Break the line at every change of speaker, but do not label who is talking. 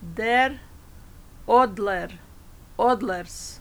der odler odlers.